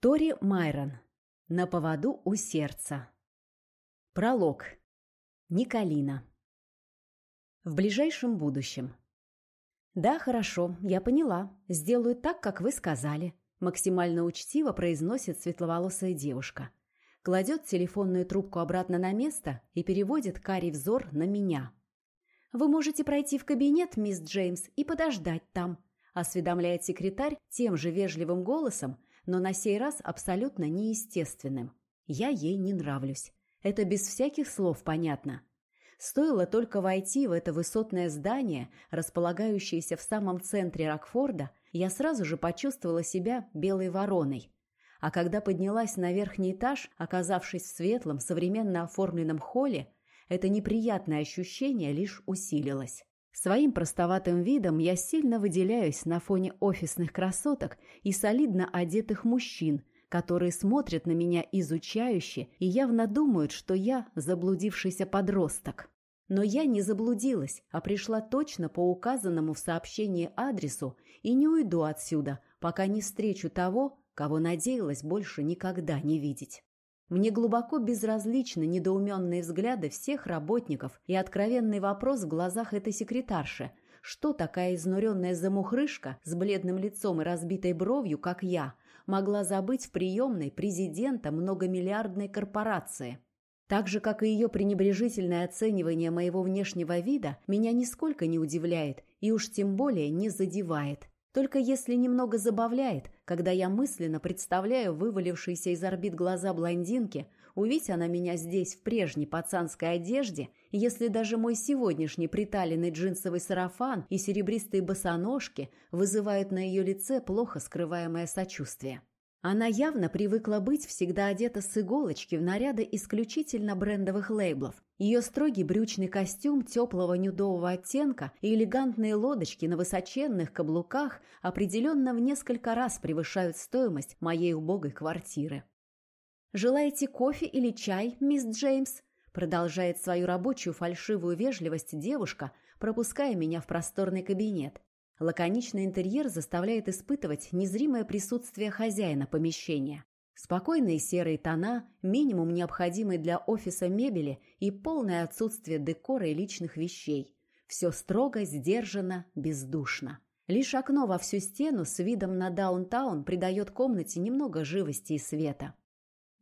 Тори Майрон. На поводу у сердца. Пролог. Николина. В ближайшем будущем. «Да, хорошо, я поняла. Сделаю так, как вы сказали», – максимально учтиво произносит светловолосая девушка. Кладет телефонную трубку обратно на место и переводит карий взор на меня. «Вы можете пройти в кабинет, мисс Джеймс, и подождать там», – осведомляет секретарь тем же вежливым голосом, но на сей раз абсолютно неестественным. Я ей не нравлюсь. Это без всяких слов понятно. Стоило только войти в это высотное здание, располагающееся в самом центре Рокфорда, я сразу же почувствовала себя белой вороной. А когда поднялась на верхний этаж, оказавшись в светлом, современно оформленном холле, это неприятное ощущение лишь усилилось. Своим простоватым видом я сильно выделяюсь на фоне офисных красоток и солидно одетых мужчин, которые смотрят на меня изучающе и явно думают, что я заблудившийся подросток. Но я не заблудилась, а пришла точно по указанному в сообщении адресу и не уйду отсюда, пока не встречу того, кого надеялась больше никогда не видеть. Мне глубоко безразличны недоуменные взгляды всех работников и откровенный вопрос в глазах этой секретарши. Что такая изнуренная замухрышка с бледным лицом и разбитой бровью, как я, могла забыть в приемной президента многомиллиардной корпорации? Так же, как и ее пренебрежительное оценивание моего внешнего вида, меня нисколько не удивляет и уж тем более не задевает. Только если немного забавляет, когда я мысленно представляю вывалившиеся из орбит глаза блондинки, увидеть она меня здесь в прежней пацанской одежде, если даже мой сегодняшний приталенный джинсовый сарафан и серебристые босоножки вызывают на ее лице плохо скрываемое сочувствие. Она явно привыкла быть всегда одета с иголочки в наряды исключительно брендовых лейблов. Ее строгий брючный костюм теплого нюдового оттенка и элегантные лодочки на высоченных каблуках определенно в несколько раз превышают стоимость моей убогой квартиры. «Желаете кофе или чай, мисс Джеймс?» Продолжает свою рабочую фальшивую вежливость девушка, пропуская меня в просторный кабинет. Лаконичный интерьер заставляет испытывать незримое присутствие хозяина помещения. Спокойные серые тона, минимум необходимый для офиса мебели и полное отсутствие декора и личных вещей. Все строго, сдержанно, бездушно. Лишь окно во всю стену с видом на даунтаун придает комнате немного живости и света.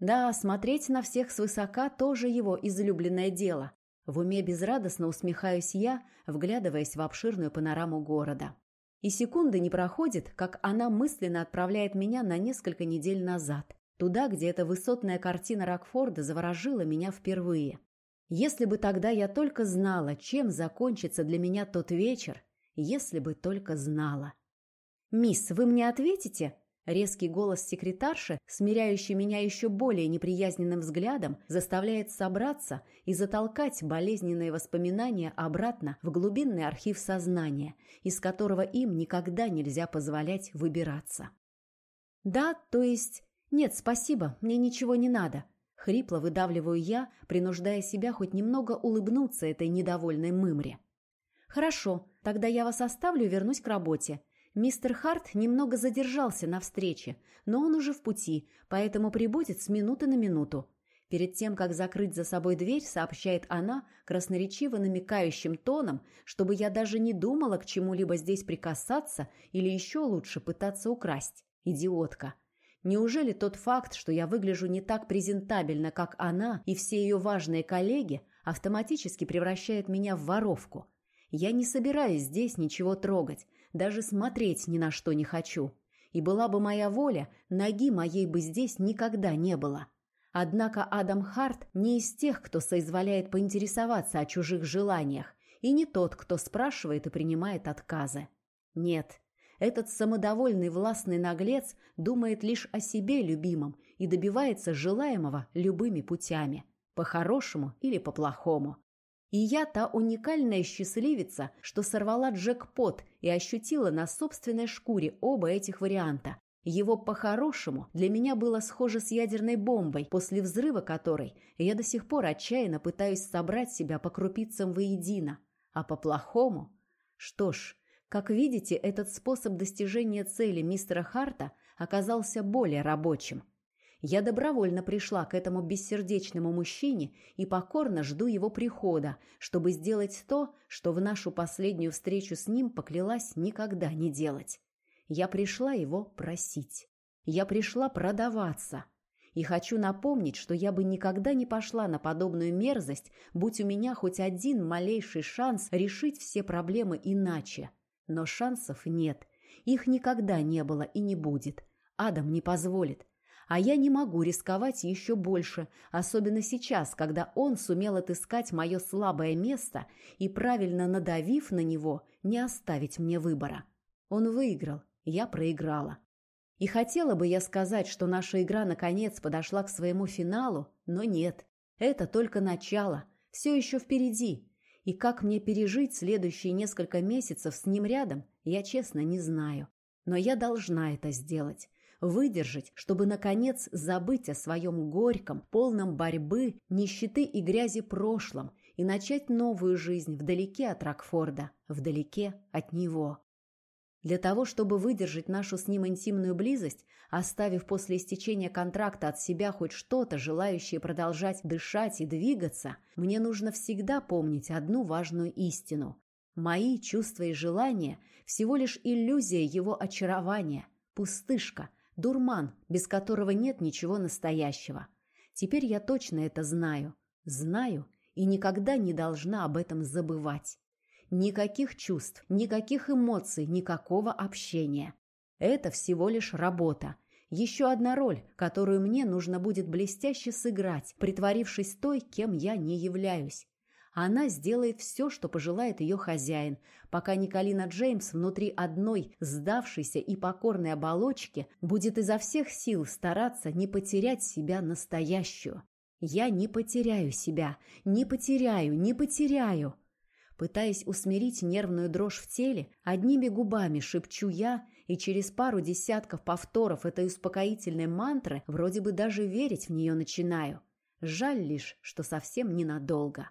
Да, смотреть на всех свысока тоже его излюбленное дело. В уме безрадостно усмехаюсь я, вглядываясь в обширную панораму города. И секунды не проходит, как она мысленно отправляет меня на несколько недель назад, туда, где эта высотная картина Рокфорда заворожила меня впервые. Если бы тогда я только знала, чем закончится для меня тот вечер, если бы только знала. «Мисс, вы мне ответите?» Резкий голос секретарши, смиряющий меня еще более неприязненным взглядом, заставляет собраться и затолкать болезненные воспоминания обратно в глубинный архив сознания, из которого им никогда нельзя позволять выбираться. «Да, то есть... Нет, спасибо, мне ничего не надо», — хрипло выдавливаю я, принуждая себя хоть немного улыбнуться этой недовольной мымре. «Хорошо, тогда я вас оставлю и вернусь к работе. Мистер Харт немного задержался на встрече, но он уже в пути, поэтому прибудет с минуты на минуту. Перед тем, как закрыть за собой дверь, сообщает она красноречиво намекающим тоном, чтобы я даже не думала к чему-либо здесь прикасаться или еще лучше пытаться украсть. Идиотка. Неужели тот факт, что я выгляжу не так презентабельно, как она и все ее важные коллеги, автоматически превращает меня в воровку? Я не собираюсь здесь ничего трогать, даже смотреть ни на что не хочу. И была бы моя воля, ноги моей бы здесь никогда не было. Однако Адам Харт не из тех, кто соизволяет поинтересоваться о чужих желаниях, и не тот, кто спрашивает и принимает отказы. Нет, этот самодовольный властный наглец думает лишь о себе любимом и добивается желаемого любыми путями, по-хорошему или по-плохому. И я та уникальная счастливица, что сорвала джекпот и ощутила на собственной шкуре оба этих варианта. Его по-хорошему для меня было схоже с ядерной бомбой, после взрыва которой я до сих пор отчаянно пытаюсь собрать себя по крупицам воедино. А по-плохому? Что ж, как видите, этот способ достижения цели мистера Харта оказался более рабочим. Я добровольно пришла к этому бессердечному мужчине и покорно жду его прихода, чтобы сделать то, что в нашу последнюю встречу с ним поклялась никогда не делать. Я пришла его просить. Я пришла продаваться. И хочу напомнить, что я бы никогда не пошла на подобную мерзость, будь у меня хоть один малейший шанс решить все проблемы иначе. Но шансов нет. Их никогда не было и не будет. Адам не позволит. А я не могу рисковать еще больше, особенно сейчас, когда он сумел отыскать мое слабое место и, правильно надавив на него, не оставить мне выбора. Он выиграл, я проиграла. И хотела бы я сказать, что наша игра наконец подошла к своему финалу, но нет. Это только начало, все еще впереди. И как мне пережить следующие несколько месяцев с ним рядом, я честно не знаю. Но я должна это сделать выдержать, чтобы, наконец, забыть о своем горьком, полном борьбы, нищеты и грязи прошлом и начать новую жизнь вдалеке от Рокфорда, вдалеке от него. Для того, чтобы выдержать нашу с ним интимную близость, оставив после истечения контракта от себя хоть что-то, желающее продолжать дышать и двигаться, мне нужно всегда помнить одну важную истину. Мои чувства и желания – всего лишь иллюзия его очарования, пустышка, Дурман, без которого нет ничего настоящего. Теперь я точно это знаю. Знаю и никогда не должна об этом забывать. Никаких чувств, никаких эмоций, никакого общения. Это всего лишь работа. Еще одна роль, которую мне нужно будет блестяще сыграть, притворившись той, кем я не являюсь. Она сделает все, что пожелает ее хозяин, пока Николина Джеймс внутри одной сдавшейся и покорной оболочки будет изо всех сил стараться не потерять себя настоящую. Я не потеряю себя, не потеряю, не потеряю. Пытаясь усмирить нервную дрожь в теле, одними губами шепчу я, и через пару десятков повторов этой успокоительной мантры вроде бы даже верить в нее начинаю. Жаль лишь, что совсем ненадолго.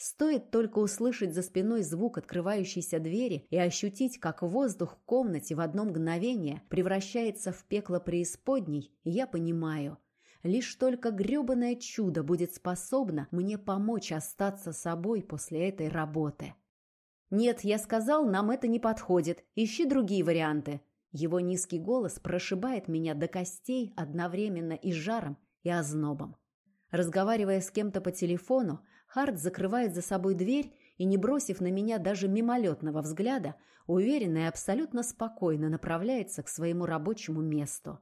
Стоит только услышать за спиной звук открывающейся двери и ощутить, как воздух в комнате в одно мгновение превращается в пекло преисподней, я понимаю. Лишь только грёбаное чудо будет способно мне помочь остаться собой после этой работы. «Нет, я сказал, нам это не подходит. Ищи другие варианты». Его низкий голос прошибает меня до костей одновременно и жаром, и ознобом. Разговаривая с кем-то по телефону, Харт закрывает за собой дверь и, не бросив на меня даже мимолетного взгляда, уверенно и абсолютно спокойно направляется к своему рабочему месту.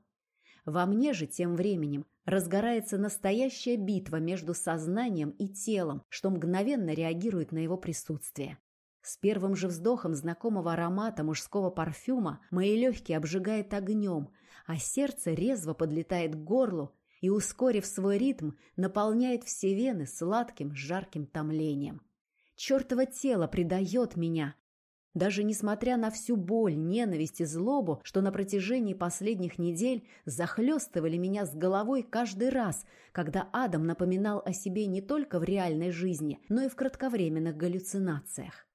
Во мне же тем временем разгорается настоящая битва между сознанием и телом, что мгновенно реагирует на его присутствие. С первым же вздохом знакомого аромата мужского парфюма мои легкие обжигает огнем, а сердце резво подлетает к горлу и, ускорив свой ритм, наполняет все вены сладким, жарким томлением. Чертово тело предает меня. Даже несмотря на всю боль, ненависть и злобу, что на протяжении последних недель захлестывали меня с головой каждый раз, когда Адам напоминал о себе не только в реальной жизни, но и в кратковременных галлюцинациях.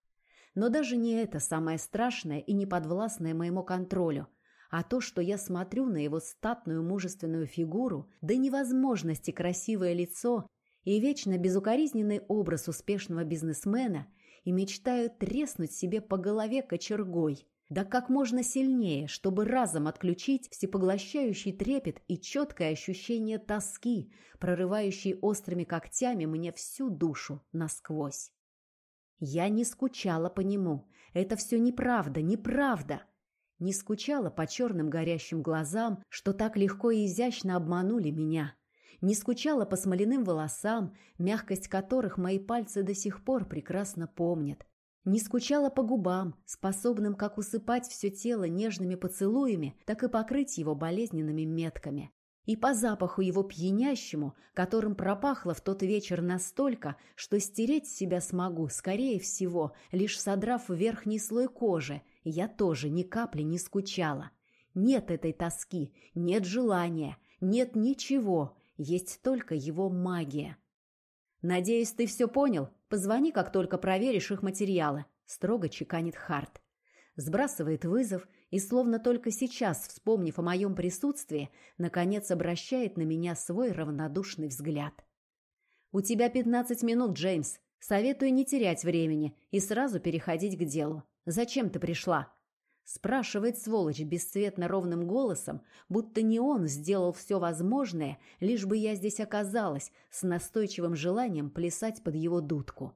Но даже не это самое страшное и неподвластное моему контролю – а то, что я смотрю на его статную мужественную фигуру, до невозможности красивое лицо и вечно безукоризненный образ успешного бизнесмена и мечтаю треснуть себе по голове кочергой, да как можно сильнее, чтобы разом отключить всепоглощающий трепет и четкое ощущение тоски, прорывающей острыми когтями мне всю душу насквозь. Я не скучала по нему. Это все неправда, неправда не скучала по черным горящим глазам, что так легко и изящно обманули меня. Не скучала по смоляным волосам, мягкость которых мои пальцы до сих пор прекрасно помнят. Не скучала по губам, способным как усыпать все тело нежными поцелуями, так и покрыть его болезненными метками. И по запаху его пьянящему, которым пропахло в тот вечер настолько, что стереть себя смогу, скорее всего, лишь содрав верхний слой кожи, я тоже ни капли не скучала. Нет этой тоски, нет желания, нет ничего, есть только его магия. «Надеюсь, ты все понял? Позвони, как только проверишь их материалы», — строго чеканит Харт. Сбрасывает вызов и словно только сейчас, вспомнив о моем присутствии, наконец обращает на меня свой равнодушный взгляд. «У тебя пятнадцать минут, Джеймс. Советую не терять времени и сразу переходить к делу. Зачем ты пришла?» Спрашивает сволочь бесцветно ровным голосом, будто не он сделал все возможное, лишь бы я здесь оказалась, с настойчивым желанием плясать под его дудку.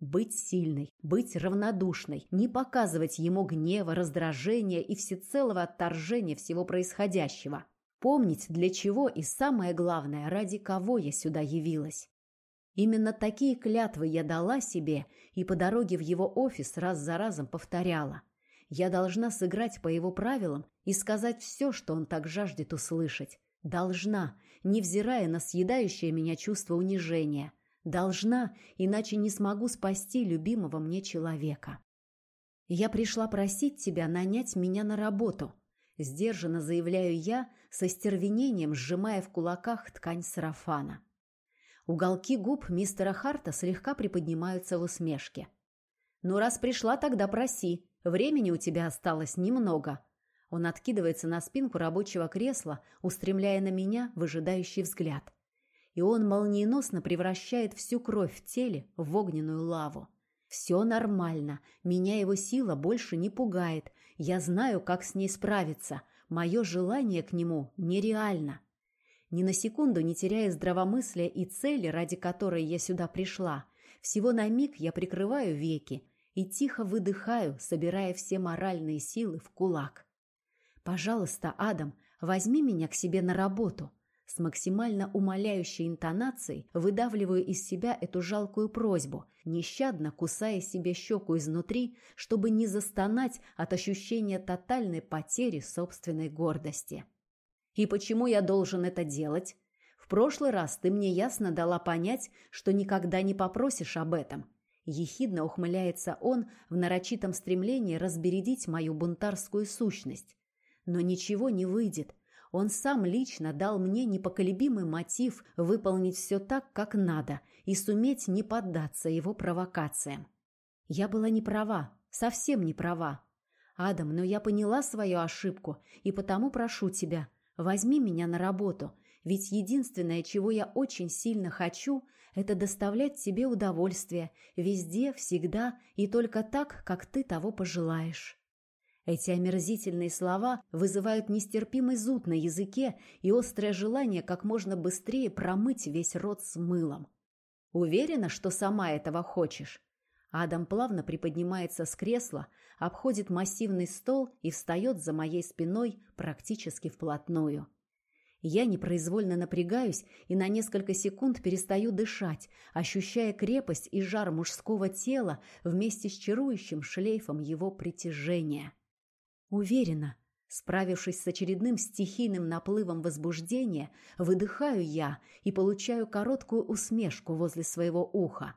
Быть сильной, быть равнодушной, не показывать ему гнева, раздражения и всецелого отторжения всего происходящего. Помнить, для чего и самое главное, ради кого я сюда явилась. Именно такие клятвы я дала себе и по дороге в его офис раз за разом повторяла. Я должна сыграть по его правилам и сказать все, что он так жаждет услышать. Должна, невзирая на съедающее меня чувство унижения – Должна, иначе не смогу спасти любимого мне человека. Я пришла просить тебя нанять меня на работу. Сдержанно заявляю я, со стервенением сжимая в кулаках ткань сарафана. Уголки губ мистера Харта слегка приподнимаются в усмешке. «Ну, раз пришла, тогда проси. Времени у тебя осталось немного». Он откидывается на спинку рабочего кресла, устремляя на меня выжидающий взгляд и он молниеносно превращает всю кровь в теле в огненную лаву. Все нормально, меня его сила больше не пугает, я знаю, как с ней справиться, мое желание к нему нереально. Ни на секунду не теряя здравомыслия и цели, ради которой я сюда пришла, всего на миг я прикрываю веки и тихо выдыхаю, собирая все моральные силы в кулак. «Пожалуйста, Адам, возьми меня к себе на работу», с максимально умоляющей интонацией выдавливаю из себя эту жалкую просьбу, нещадно кусая себе щеку изнутри, чтобы не застонать от ощущения тотальной потери собственной гордости. И почему я должен это делать? В прошлый раз ты мне ясно дала понять, что никогда не попросишь об этом. Ехидно ухмыляется он в нарочитом стремлении разбередить мою бунтарскую сущность. Но ничего не выйдет, он сам лично дал мне непоколебимый мотив выполнить все так, как надо, и суметь не поддаться его провокациям. Я была не права, совсем не права. Адам, но я поняла свою ошибку, и потому прошу тебя, возьми меня на работу, ведь единственное, чего я очень сильно хочу, это доставлять тебе удовольствие, везде, всегда и только так, как ты того пожелаешь. Эти омерзительные слова вызывают нестерпимый зуд на языке и острое желание как можно быстрее промыть весь рот с мылом. Уверена, что сама этого хочешь? Адам плавно приподнимается с кресла, обходит массивный стол и встает за моей спиной практически вплотную. Я непроизвольно напрягаюсь и на несколько секунд перестаю дышать, ощущая крепость и жар мужского тела вместе с чарующим шлейфом его притяжения. Уверена, справившись с очередным стихийным наплывом возбуждения, выдыхаю я и получаю короткую усмешку возле своего уха.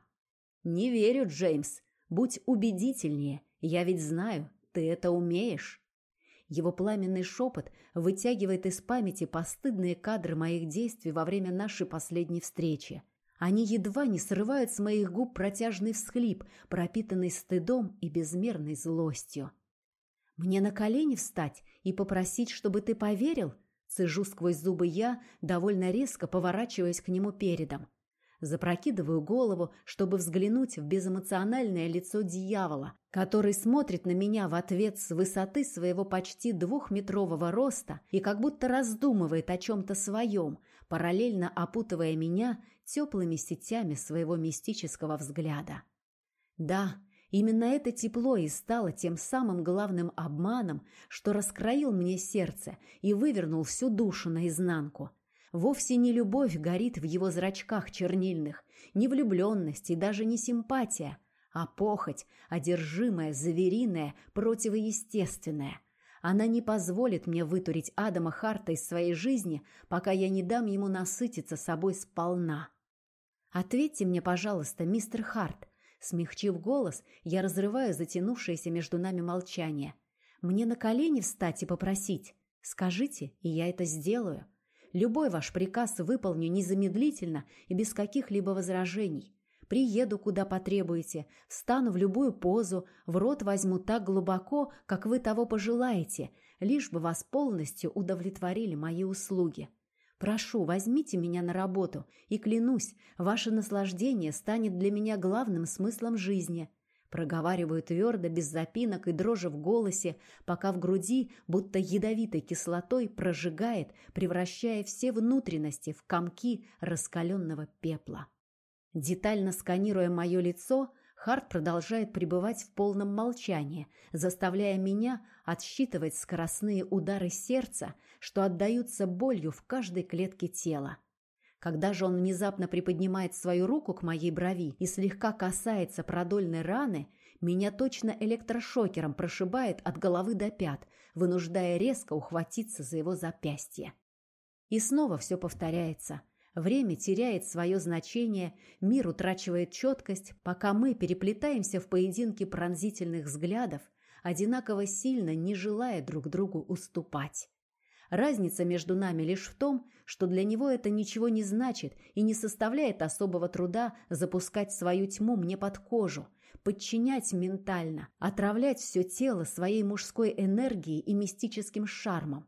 «Не верю, Джеймс. Будь убедительнее. Я ведь знаю, ты это умеешь». Его пламенный шепот вытягивает из памяти постыдные кадры моих действий во время нашей последней встречи. Они едва не срывают с моих губ протяжный всхлип, пропитанный стыдом и безмерной злостью. «Мне на колени встать и попросить, чтобы ты поверил?» Цежу сквозь зубы я, довольно резко поворачиваясь к нему передом. Запрокидываю голову, чтобы взглянуть в безэмоциональное лицо дьявола, который смотрит на меня в ответ с высоты своего почти двухметрового роста и как будто раздумывает о чем-то своем, параллельно опутывая меня теплыми сетями своего мистического взгляда. Да, Именно это тепло и стало тем самым главным обманом, что раскроил мне сердце и вывернул всю душу наизнанку. Вовсе не любовь горит в его зрачках чернильных, не влюбленность и даже не симпатия, а похоть, одержимая, звериная, противоестественная. Она не позволит мне вытурить Адама Харта из своей жизни, пока я не дам ему насытиться собой сполна. Ответьте мне, пожалуйста, мистер Харт, Смягчив голос, я разрываю затянувшееся между нами молчание. «Мне на колени встать и попросить? Скажите, и я это сделаю. Любой ваш приказ выполню незамедлительно и без каких-либо возражений. приеду, куда потребуете, встану в любую позу, в рот возьму так глубоко, как вы того пожелаете, лишь бы вас полностью удовлетворили мои услуги. Прошу, возьмите меня на работу, и клянусь, ваше наслаждение станет для меня главным смыслом жизни. Проговариваю твердо, без запинок и дрожи в голосе, пока в груди, будто ядовитой кислотой, прожигает, превращая все внутренности в комки раскаленного пепла. Детально сканируя мое лицо, Харт продолжает пребывать в полном молчании, заставляя меня отсчитывать скоростные удары сердца, что отдаются болью в каждой клетке тела. Когда же он внезапно приподнимает свою руку к моей брови и слегка касается продольной раны, меня точно электрошокером прошибает от головы до пят, вынуждая резко ухватиться за его запястье. И снова все повторяется – Время теряет свое значение, мир утрачивает четкость, пока мы переплетаемся в поединке пронзительных взглядов, одинаково сильно не желая друг другу уступать. Разница между нами лишь в том, что для него это ничего не значит и не составляет особого труда запускать свою тьму мне под кожу, подчинять ментально, отравлять все тело своей мужской энергией и мистическим шармом.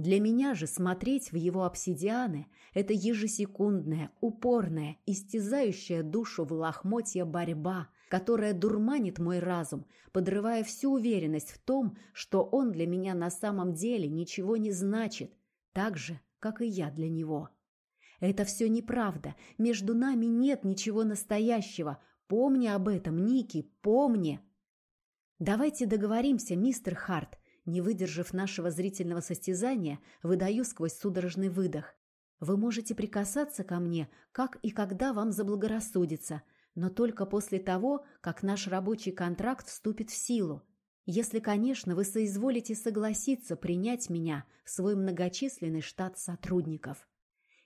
Для меня же смотреть в его обсидианы – это ежесекундная, упорная, истязающая душу в лохмотья борьба, которая дурманит мой разум, подрывая всю уверенность в том, что он для меня на самом деле ничего не значит, так же, как и я для него. Это все неправда, между нами нет ничего настоящего. Помни об этом, Ники, помни. Давайте договоримся, мистер Харт, не выдержав нашего зрительного состязания, выдаю сквозь судорожный выдох. Вы можете прикасаться ко мне, как и когда вам заблагорассудится, но только после того, как наш рабочий контракт вступит в силу. Если, конечно, вы соизволите согласиться принять меня в свой многочисленный штат сотрудников.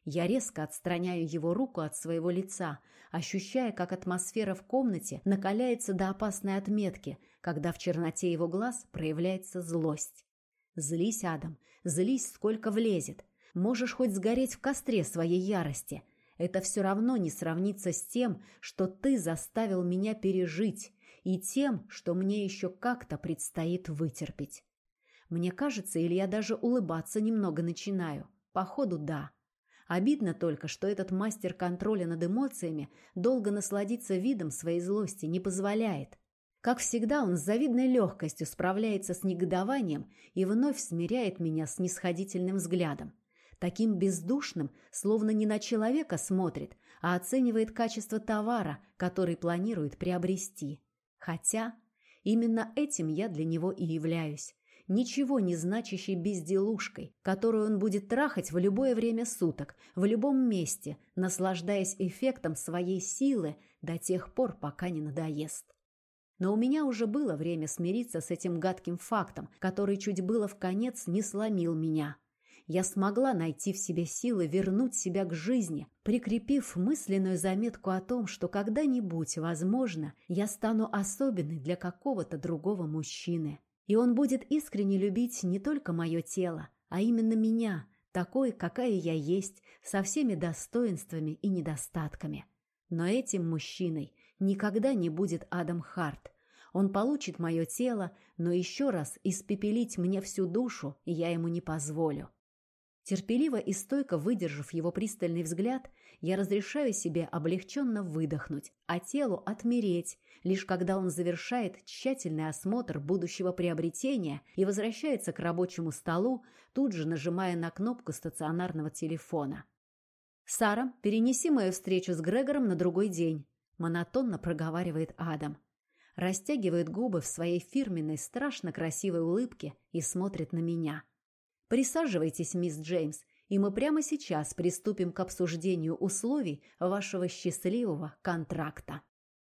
Я резко отстраняю его руку от своего лица, ощущая, как атмосфера в комнате накаляется до опасной отметки, когда в черноте его глаз проявляется злость. Злись, Адам, злись, сколько влезет. Можешь хоть сгореть в костре своей ярости. Это все равно не сравнится с тем, что ты заставил меня пережить, и тем, что мне еще как-то предстоит вытерпеть. Мне кажется, или я даже улыбаться немного начинаю. Походу, да. Обидно только, что этот мастер контроля над эмоциями долго насладиться видом своей злости не позволяет. Как всегда, он с завидной легкостью справляется с негодованием и вновь смиряет меня с нисходительным взглядом. Таким бездушным, словно не на человека смотрит, а оценивает качество товара, который планирует приобрести. Хотя именно этим я для него и являюсь ничего не значащей безделушкой, которую он будет трахать в любое время суток, в любом месте, наслаждаясь эффектом своей силы до тех пор, пока не надоест. Но у меня уже было время смириться с этим гадким фактом, который чуть было в конец не сломил меня. Я смогла найти в себе силы вернуть себя к жизни, прикрепив мысленную заметку о том, что когда-нибудь, возможно, я стану особенной для какого-то другого мужчины. И он будет искренне любить не только мое тело, а именно меня, такой, какая я есть, со всеми достоинствами и недостатками. Но этим мужчиной никогда не будет Адам Харт. Он получит мое тело, но еще раз испепелить мне всю душу я ему не позволю. Терпеливо и стойко выдержав его пристальный взгляд, я разрешаю себе облегченно выдохнуть, а телу отмереть, лишь когда он завершает тщательный осмотр будущего приобретения и возвращается к рабочему столу, тут же нажимая на кнопку стационарного телефона. «Сара, перенеси мою встречу с Грегором на другой день», – монотонно проговаривает Адам. Растягивает губы в своей фирменной, страшно красивой улыбке и смотрит на меня – Присаживайтесь, мисс Джеймс, и мы прямо сейчас приступим к обсуждению условий вашего счастливого контракта.